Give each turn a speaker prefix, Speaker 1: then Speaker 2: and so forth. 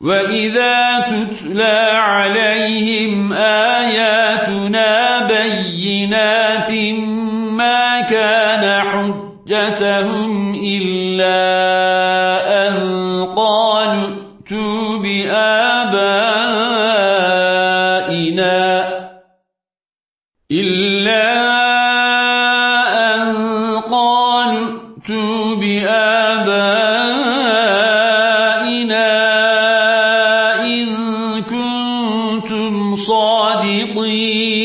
Speaker 1: وَإِذَا تُتْلَى عَلَيْهِمْ آيَاتُنَا بَيِّنَاتٍ مَا كَانَ حُجَّتَهُمْ إِلَّا أَن قَالُوا ائْتُوا بِآبَائِنَا إِلَّا أَن قَالُوا ائْتُوا بِآبَائِنَا كنتم صادقين.